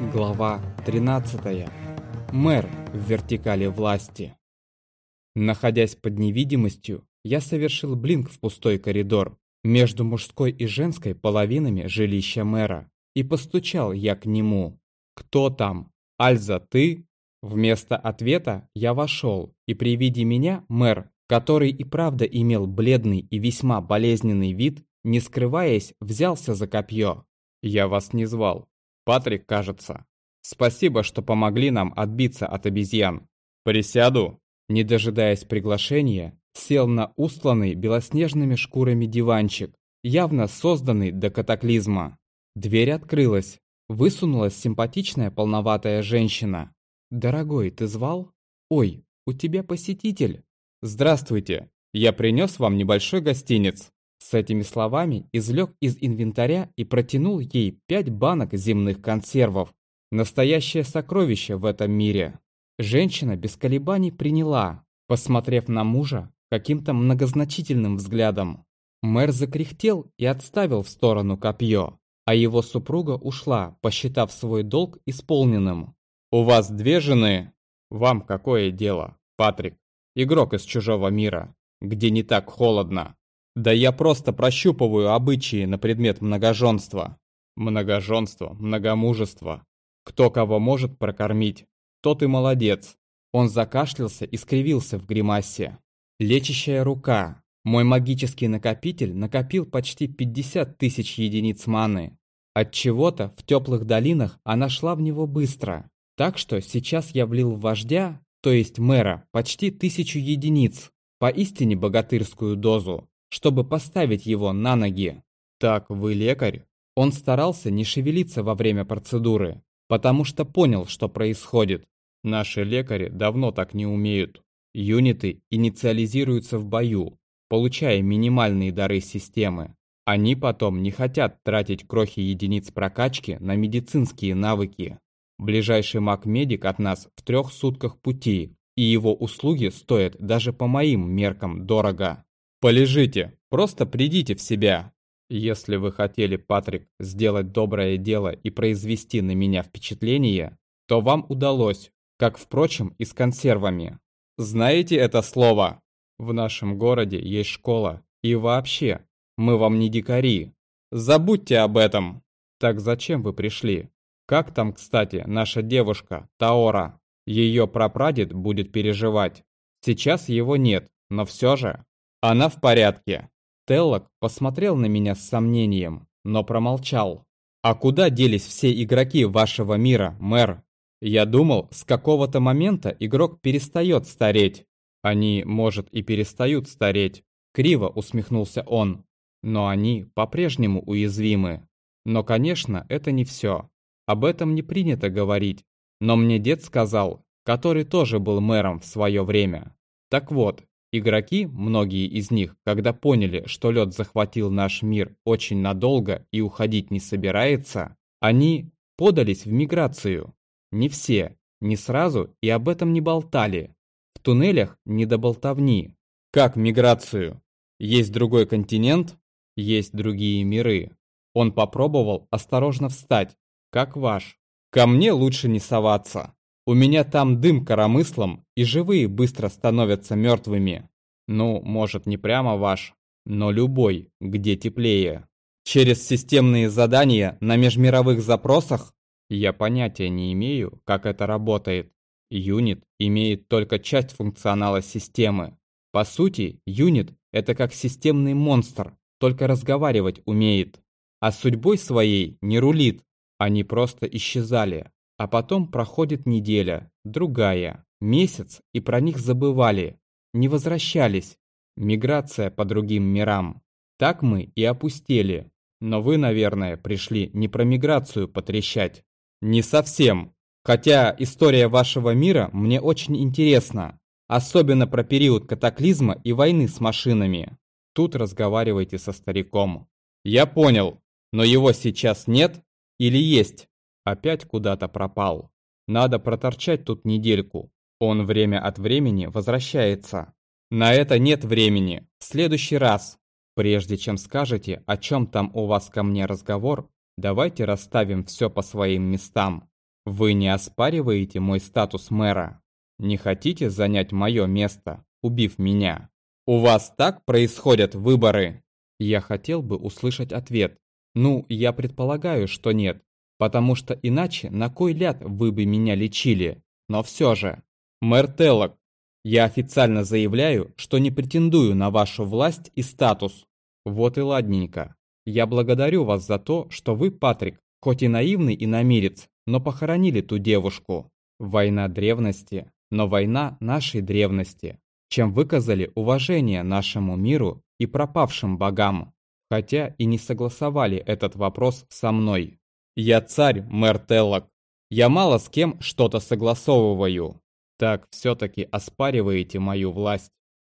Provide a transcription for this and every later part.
Глава 13. Мэр в вертикали власти. Находясь под невидимостью, я совершил блинк в пустой коридор между мужской и женской половинами жилища мэра и постучал я к нему. «Кто там? Альза, ты?» Вместо ответа я вошел, и при виде меня мэр, который и правда имел бледный и весьма болезненный вид, не скрываясь, взялся за копье. «Я вас не звал. Патрик, кажется. Спасибо, что помогли нам отбиться от обезьян. Присяду?» Не дожидаясь приглашения, сел на устланный белоснежными шкурами диванчик, явно созданный до катаклизма. Дверь открылась. Высунулась симпатичная полноватая женщина. «Дорогой, ты звал? Ой, у тебя посетитель!» «Здравствуйте! Я принес вам небольшой гостиниц!» С этими словами извлек из инвентаря и протянул ей пять банок земных консервов. Настоящее сокровище в этом мире. Женщина без колебаний приняла, посмотрев на мужа каким-то многозначительным взглядом. Мэр закряхтел и отставил в сторону копье, а его супруга ушла, посчитав свой долг исполненным. «У вас две жены? Вам какое дело, Патрик? Игрок из чужого мира, где не так холодно. Да я просто прощупываю обычаи на предмет многоженства. Многоженство, многомужество. Кто кого может прокормить, тот и молодец. Он закашлялся и скривился в гримасе. Лечащая рука. Мой магический накопитель накопил почти 50 тысяч единиц маны. От чего-то в теплых долинах она шла в него быстро. Так что сейчас я влил в вождя, то есть мэра, почти тысячу единиц. Поистине богатырскую дозу чтобы поставить его на ноги. «Так, вы лекарь?» Он старался не шевелиться во время процедуры, потому что понял, что происходит. Наши лекари давно так не умеют. Юниты инициализируются в бою, получая минимальные дары системы. Они потом не хотят тратить крохи единиц прокачки на медицинские навыки. Ближайший маг-медик от нас в трех сутках пути, и его услуги стоят даже по моим меркам дорого. Полежите, просто придите в себя. Если вы хотели, Патрик, сделать доброе дело и произвести на меня впечатление, то вам удалось, как, впрочем, и с консервами. Знаете это слово? В нашем городе есть школа, и вообще, мы вам не дикари. Забудьте об этом. Так зачем вы пришли? Как там, кстати, наша девушка, Таора? Ее прапрадед будет переживать. Сейчас его нет, но все же. Она в порядке. Теллок посмотрел на меня с сомнением, но промолчал. А куда делись все игроки вашего мира, мэр? Я думал, с какого-то момента игрок перестает стареть. Они, может, и перестают стареть. Криво усмехнулся он. Но они по-прежнему уязвимы. Но, конечно, это не все. Об этом не принято говорить. Но мне дед сказал, который тоже был мэром в свое время. Так вот, Игроки, многие из них, когда поняли, что лед захватил наш мир очень надолго и уходить не собирается, они подались в миграцию. Не все, не сразу и об этом не болтали. В туннелях не до болтовни. Как миграцию? Есть другой континент, есть другие миры. Он попробовал осторожно встать, как ваш. Ко мне лучше не соваться. У меня там дым коромыслом, и живые быстро становятся мертвыми. Ну, может, не прямо ваш, но любой, где теплее. Через системные задания на межмировых запросах я понятия не имею, как это работает. Юнит имеет только часть функционала системы. По сути, юнит – это как системный монстр, только разговаривать умеет. А судьбой своей не рулит. Они просто исчезали, а потом проходит неделя, другая, месяц, и про них забывали. Не возвращались. Миграция по другим мирам. Так мы и опустели. Но вы, наверное, пришли не про миграцию потрещать. Не совсем. Хотя история вашего мира мне очень интересна. Особенно про период катаклизма и войны с машинами. Тут разговаривайте со стариком. Я понял, но его сейчас нет или есть? Опять куда-то пропал. Надо проторчать тут недельку. Он время от времени возвращается. На это нет времени. В следующий раз. Прежде чем скажете, о чем там у вас ко мне разговор, давайте расставим все по своим местам. Вы не оспариваете мой статус мэра? Не хотите занять мое место, убив меня? У вас так происходят выборы? Я хотел бы услышать ответ. Ну, я предполагаю, что нет, потому что иначе на кой ляд вы бы меня лечили? Но все же. Мэр Теллок, я официально заявляю, что не претендую на вашу власть и статус. Вот и ладненько. Я благодарю вас за то, что вы, Патрик, хоть и наивный и намерец, но похоронили ту девушку. Война древности, но война нашей древности, чем выказали уважение нашему миру и пропавшим богам, хотя и не согласовали этот вопрос со мной. Я царь, мэр Теллок. Я мало с кем что-то согласовываю. Так все-таки оспариваете мою власть.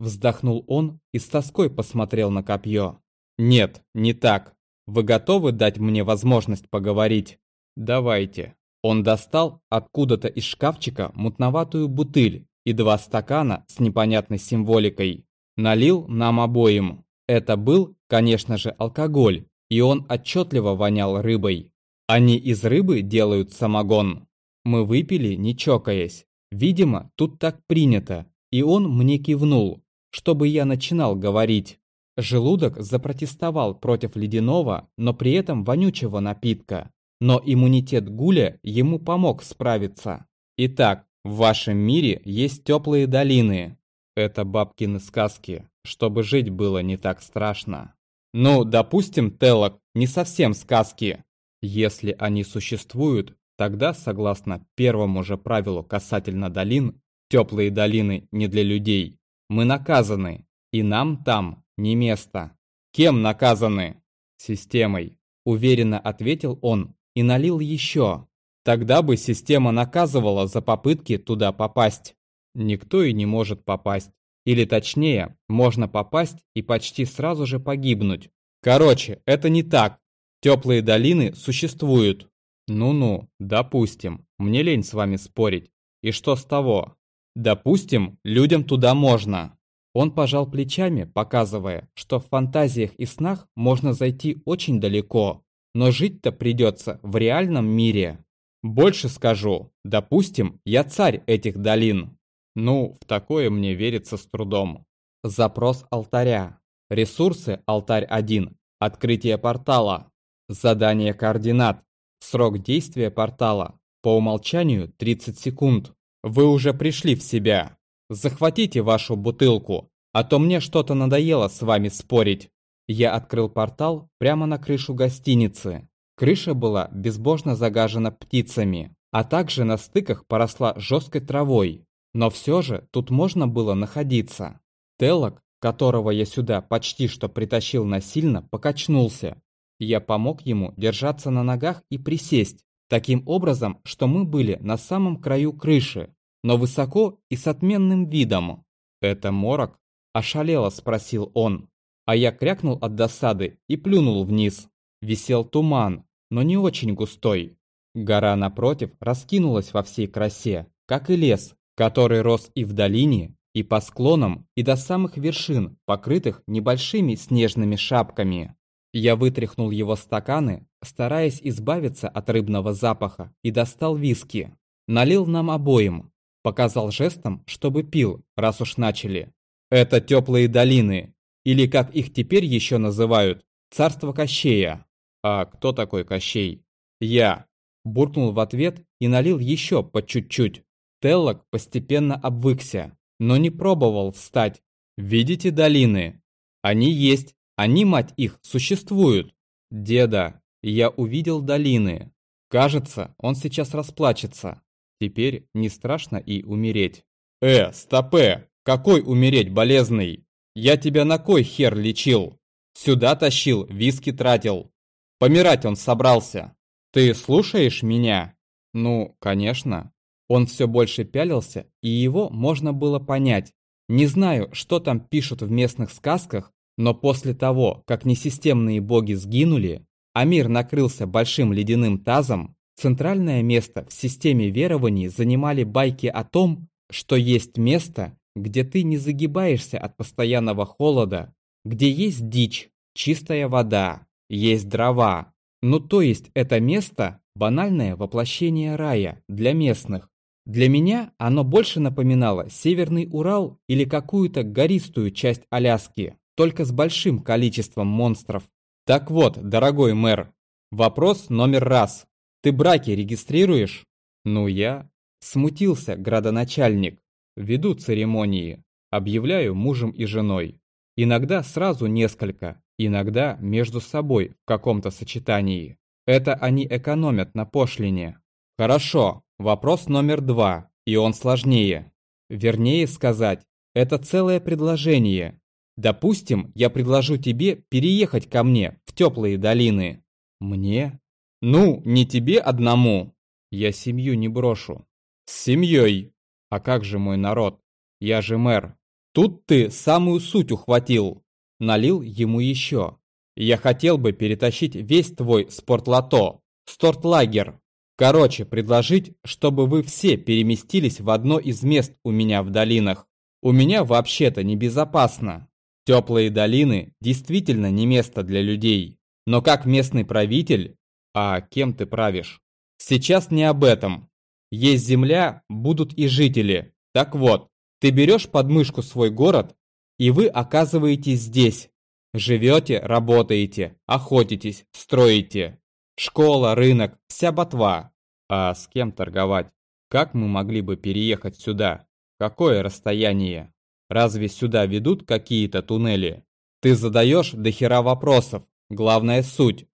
Вздохнул он и с тоской посмотрел на копье. Нет, не так. Вы готовы дать мне возможность поговорить? Давайте. Он достал откуда-то из шкафчика мутноватую бутыль и два стакана с непонятной символикой. Налил нам обоим. Это был, конечно же, алкоголь, и он отчетливо вонял рыбой. Они из рыбы делают самогон. Мы выпили, не чокаясь. Видимо, тут так принято, и он мне кивнул, чтобы я начинал говорить. Желудок запротестовал против ледяного, но при этом вонючего напитка. Но иммунитет Гуля ему помог справиться. Итак, в вашем мире есть теплые долины. Это бабкины сказки, чтобы жить было не так страшно. Ну, допустим, Телок, не совсем сказки. Если они существуют, тогда, согласно первому же правилу касательно долин, теплые долины не для людей, мы наказаны, и нам там не место. Кем наказаны? Системой. Уверенно ответил он и налил еще. Тогда бы система наказывала за попытки туда попасть. Никто и не может попасть. Или точнее, можно попасть и почти сразу же погибнуть. Короче, это не так. Теплые долины существуют. Ну-ну, допустим. Мне лень с вами спорить. И что с того? Допустим, людям туда можно. Он пожал плечами, показывая, что в фантазиях и снах можно зайти очень далеко, но жить-то придется в реальном мире. Больше скажу, допустим, я царь этих долин. Ну, в такое мне верится с трудом. Запрос алтаря. Ресурсы алтарь 1. Открытие портала. Задание координат. Срок действия портала. По умолчанию 30 секунд. Вы уже пришли в себя. Захватите вашу бутылку, а то мне что-то надоело с вами спорить. Я открыл портал прямо на крышу гостиницы. Крыша была безбожно загажена птицами, а также на стыках поросла жесткой травой. Но все же тут можно было находиться. Телок, которого я сюда почти что притащил насильно, покачнулся. Я помог ему держаться на ногах и присесть, таким образом, что мы были на самом краю крыши, но высоко и с отменным видом. «Это морок?» – ошалело спросил он. А я крякнул от досады и плюнул вниз. Висел туман, но не очень густой. Гора напротив раскинулась во всей красе, как и лес, который рос и в долине, и по склонам, и до самых вершин, покрытых небольшими снежными шапками. Я вытряхнул его стаканы, стараясь избавиться от рыбного запаха, и достал виски. Налил нам обоим, Показал жестом, чтобы пил, раз уж начали. Это теплые долины, или как их теперь еще называют, царство Кощея. А кто такой Кощей? Я. Буркнул в ответ и налил еще по чуть-чуть. Теллок постепенно обвыкся, но не пробовал встать. Видите долины? Они есть, они, мать их, существуют. Деда, я увидел долины. Кажется, он сейчас расплачется. Теперь не страшно и умереть. «Э, стопе! Какой умереть, болезный? Я тебя на кой хер лечил? Сюда тащил, виски тратил. Помирать он собрался. Ты слушаешь меня?» Ну, конечно. Он все больше пялился, и его можно было понять. Не знаю, что там пишут в местных сказках, но после того, как несистемные боги сгинули, а мир накрылся большим ледяным тазом, Центральное место в системе верований занимали байки о том, что есть место, где ты не загибаешься от постоянного холода, где есть дичь, чистая вода, есть дрова. Ну то есть это место банальное воплощение рая для местных. Для меня оно больше напоминало Северный Урал или какую-то гористую часть Аляски, только с большим количеством монстров. Так вот, дорогой мэр, вопрос номер раз. Ты браки регистрируешь? Ну я... Смутился градоначальник. Веду церемонии. Объявляю мужем и женой. Иногда сразу несколько, иногда между собой в каком-то сочетании. Это они экономят на пошлине. Хорошо, вопрос номер два, и он сложнее. Вернее сказать, это целое предложение. Допустим, я предложу тебе переехать ко мне в теплые долины. Мне? Ну, не тебе одному. Я семью не брошу. С семьей. А как же мой народ? Я же мэр. Тут ты самую суть ухватил. Налил ему еще. Я хотел бы перетащить весь твой спортлото, стортлагер. Короче, предложить, чтобы вы все переместились в одно из мест у меня в долинах. У меня вообще-то небезопасно. Теплые долины действительно не место для людей. Но как местный правитель, а кем ты правишь? Сейчас не об этом. Есть земля, будут и жители. Так вот, ты берешь под мышку свой город, и вы оказываетесь здесь. Живете, работаете, охотитесь, строите. Школа, рынок, вся ботва. А с кем торговать? Как мы могли бы переехать сюда? Какое расстояние? Разве сюда ведут какие-то туннели? Ты задаешь дохера вопросов. Главная суть.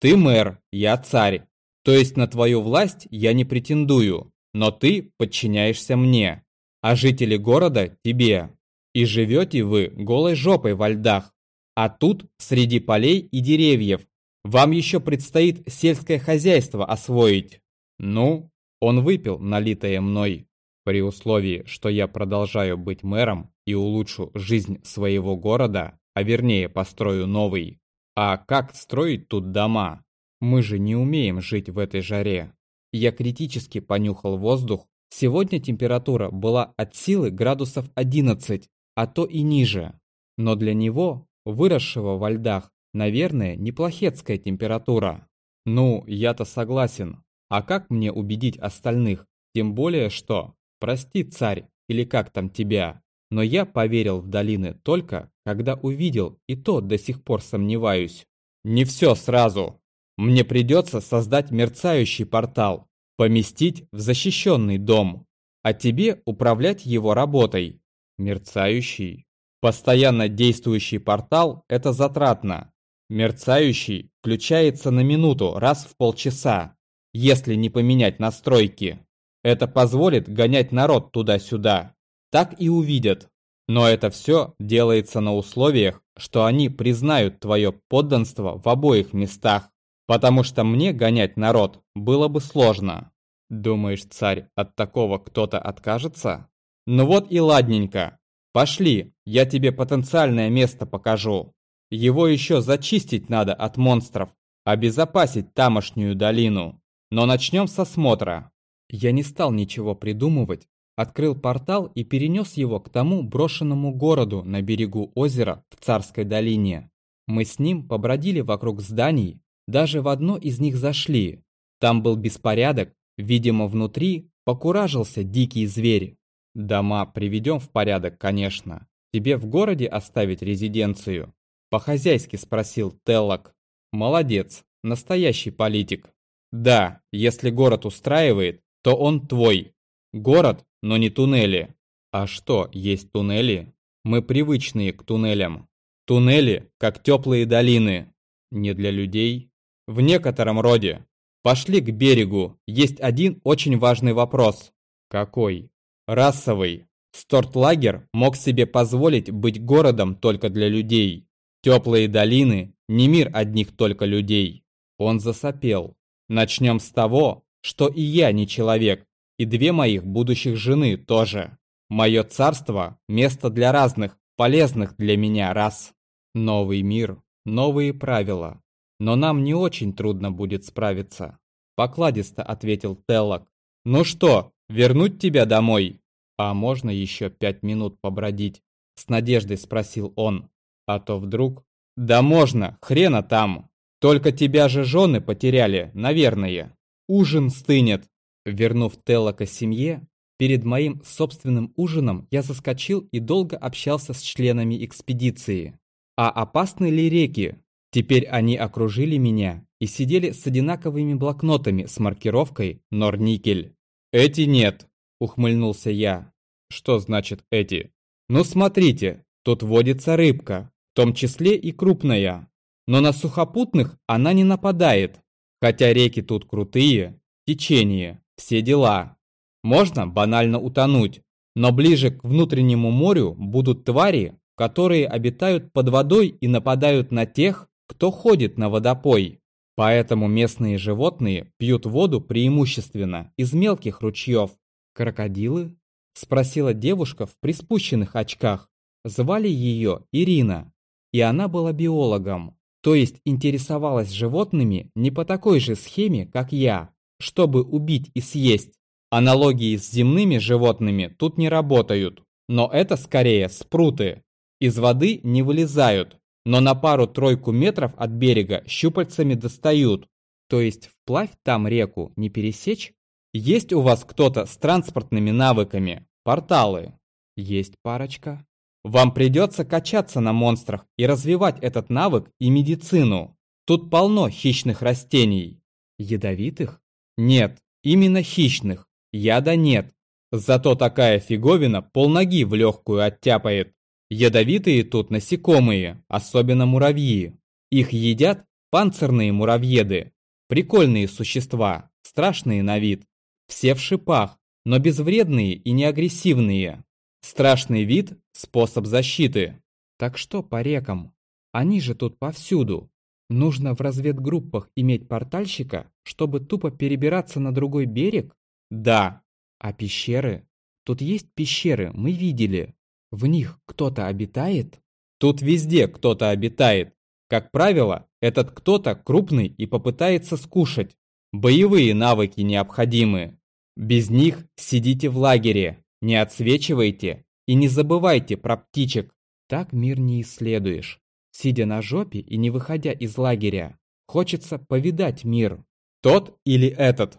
Ты мэр, я царь. То есть на твою власть я не претендую, но ты подчиняешься мне а жители города – тебе. И живете вы голой жопой во льдах. А тут, среди полей и деревьев, вам еще предстоит сельское хозяйство освоить. Ну, он выпил налитое мной. При условии, что я продолжаю быть мэром и улучшу жизнь своего города, а вернее построю новый. А как строить тут дома? Мы же не умеем жить в этой жаре. Я критически понюхал воздух Сегодня температура была от силы градусов 11, а то и ниже. Но для него, выросшего во льдах, наверное, неплохецкая температура. Ну, я-то согласен. А как мне убедить остальных? Тем более, что, прости, царь, или как там тебя, но я поверил в долины только, когда увидел, и то до сих пор сомневаюсь. Не все сразу. Мне придется создать мерцающий портал, поместить в защищенный дом, а тебе управлять его работой. Мерцающий. Постоянно действующий портал – это затратно. Мерцающий включается на минуту раз в полчаса, если не поменять настройки. Это позволит гонять народ туда-сюда. Так и увидят. Но это все делается на условиях, что они признают твое подданство в обоих местах. Потому что мне гонять народ было бы сложно. Думаешь, царь от такого кто-то откажется? Ну вот и ладненько. Пошли, я тебе потенциальное место покажу. Его еще зачистить надо от монстров, обезопасить тамошнюю долину. Но начнем с осмотра. Я не стал ничего придумывать, открыл портал и перенес его к тому брошенному городу на берегу озера в Царской долине. Мы с ним побродили вокруг зданий, даже в одно из них зашли. Там был беспорядок, видимо, внутри покуражился дикий зверь. Дома приведем в порядок, конечно. Тебе в городе оставить резиденцию? По-хозяйски спросил Теллок. Молодец, настоящий политик. Да, если город устраивает, то он твой. Город, но не туннели. А что, есть туннели? Мы привычные к туннелям. Туннели, как теплые долины. Не для людей? В некотором роде. Пошли к берегу. Есть один очень важный вопрос. Какой? Расовый. Стортлагер мог себе позволить быть городом только для людей. Теплые долины – не мир одних только людей. Он засопел. Начнем с того, что и я не человек, и две моих будущих жены тоже. Мое царство – место для разных, полезных для меня раз. Новый мир, новые правила. Но нам не очень трудно будет справиться. Покладисто ответил Теллок. Ну что, вернуть тебя домой? А можно еще пять минут побродить? С надеждой спросил он. А то вдруг... Да можно, хрена там. Только тебя же жены потеряли, наверное. Ужин стынет. Вернув Теллока семье, перед моим собственным ужином я заскочил и долго общался с членами экспедиции. А опасны ли реки? Теперь они окружили меня и сидели с одинаковыми блокнотами с маркировкой «Норникель». «Эти нет», – ухмыльнулся я. «Что значит эти?» «Ну смотрите, тут водится рыбка, в том числе и крупная. Но на сухопутных она не нападает, хотя реки тут крутые, течение, все дела. Можно банально утонуть, но ближе к внутреннему морю будут твари, которые обитают под водой и нападают на тех, кто ходит на водопой. Поэтому местные животные пьют воду преимущественно из мелких ручьев. «Крокодилы?» – спросила девушка в приспущенных очках. Звали ее Ирина, и она была биологом, то есть интересовалась животными не по такой же схеме, как я, чтобы убить и съесть. Аналогии с земными животными тут не работают, но это скорее спруты. Из воды не вылезают, но на пару-тройку метров от берега щупальцами достают. То есть вплавь там реку не пересечь? Есть у вас кто-то с транспортными навыками? Порталы? Есть парочка. Вам придется качаться на монстрах и развивать этот навык и медицину. Тут полно хищных растений. Ядовитых? Нет, именно хищных. Яда нет. Зато такая фиговина полноги в легкую оттяпает. Ядовитые тут насекомые, особенно муравьи. Их едят панцирные муравьеды. Прикольные существа, страшные на вид. Все в шипах, но безвредные и не агрессивные. Страшный вид – способ защиты. Так что по рекам? Они же тут повсюду. Нужно в разведгруппах иметь портальщика, чтобы тупо перебираться на другой берег? Да. А пещеры? Тут есть пещеры, мы видели. В них кто-то обитает? Тут везде кто-то обитает. Как правило, этот кто-то крупный и попытается скушать. Боевые навыки необходимы. Без них сидите в лагере, не отсвечивайте и не забывайте про птичек. Так мир не исследуешь. Сидя на жопе и не выходя из лагеря, хочется повидать мир. Тот или этот.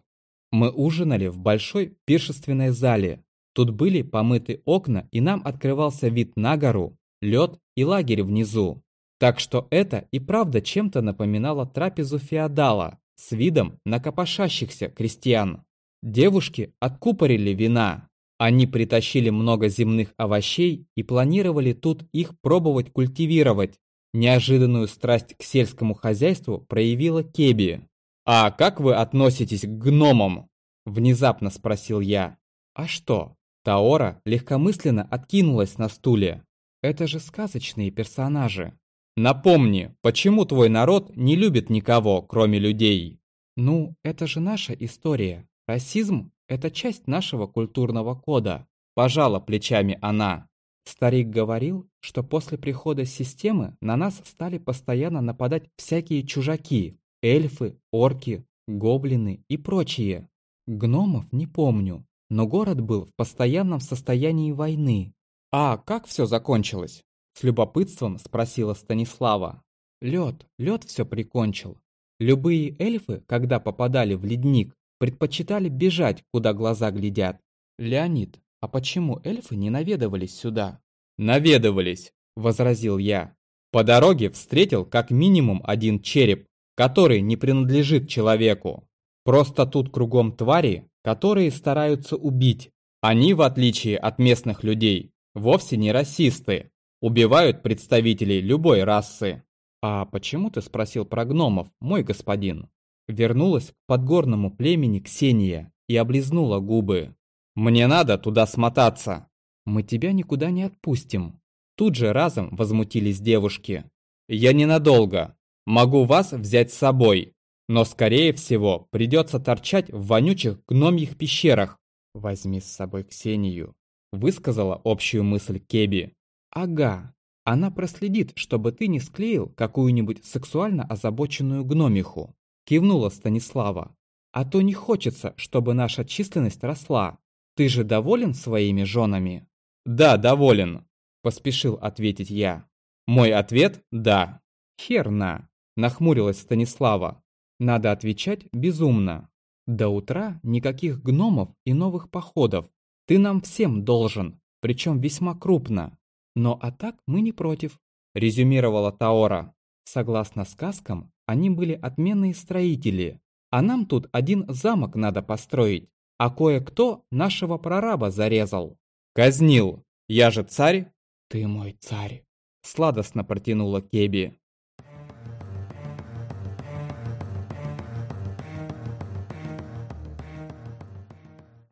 Мы ужинали в большой пиршественной зале, Тут были помыты окна, и нам открывался вид на гору, лед и лагерь внизу. Так что это и правда чем-то напоминало трапезу феодала с видом на копошащихся крестьян. Девушки откупорили вина. Они притащили много земных овощей и планировали тут их пробовать культивировать. Неожиданную страсть к сельскому хозяйству проявила Кеби. «А как вы относитесь к гномам?» – внезапно спросил я. «А что, Таора легкомысленно откинулась на стуле. Это же сказочные персонажи. Напомни, почему твой народ не любит никого, кроме людей? Ну, это же наша история. Расизм – это часть нашего культурного кода. Пожала плечами она. Старик говорил, что после прихода системы на нас стали постоянно нападать всякие чужаки, эльфы, орки, гоблины и прочие. Гномов не помню, но город был в постоянном состоянии войны. «А как все закончилось?» С любопытством спросила Станислава. Лед, лед все прикончил. Любые эльфы, когда попадали в ледник, предпочитали бежать, куда глаза глядят. Леонид, а почему эльфы не наведывались сюда? Наведывались, возразил я. По дороге встретил как минимум один череп, который не принадлежит человеку. Просто тут кругом твари, которые стараются убить. Они, в отличие от местных людей, вовсе не расисты. Убивают представителей любой расы. «А почему ты спросил про гномов, мой господин?» Вернулась к подгорному племени Ксения и облизнула губы. «Мне надо туда смотаться!» «Мы тебя никуда не отпустим!» Тут же разом возмутились девушки. «Я ненадолго. Могу вас взять с собой. Но, скорее всего, придется торчать в вонючих гномьих пещерах. «Возьми с собой Ксению», – высказала общую мысль Кеби. «Ага, она проследит, чтобы ты не склеил какую-нибудь сексуально озабоченную гномиху», – кивнула Станислава. «А то не хочется, чтобы наша численность росла. Ты же доволен своими женами?» «Да, доволен», – поспешил ответить я. Мой ответ – да. «Херна», – нахмурилась Станислава. Надо отвечать безумно. До утра никаких гномов и новых походов. Ты нам всем должен, причем весьма крупно. Но а так мы не против, резюмировала Таора. Согласно сказкам, они были отменные строители, а нам тут один замок надо построить, а кое-кто нашего прораба зарезал. Казнил. Я же царь? Ты мой царь. Сладостно протянула Кеби.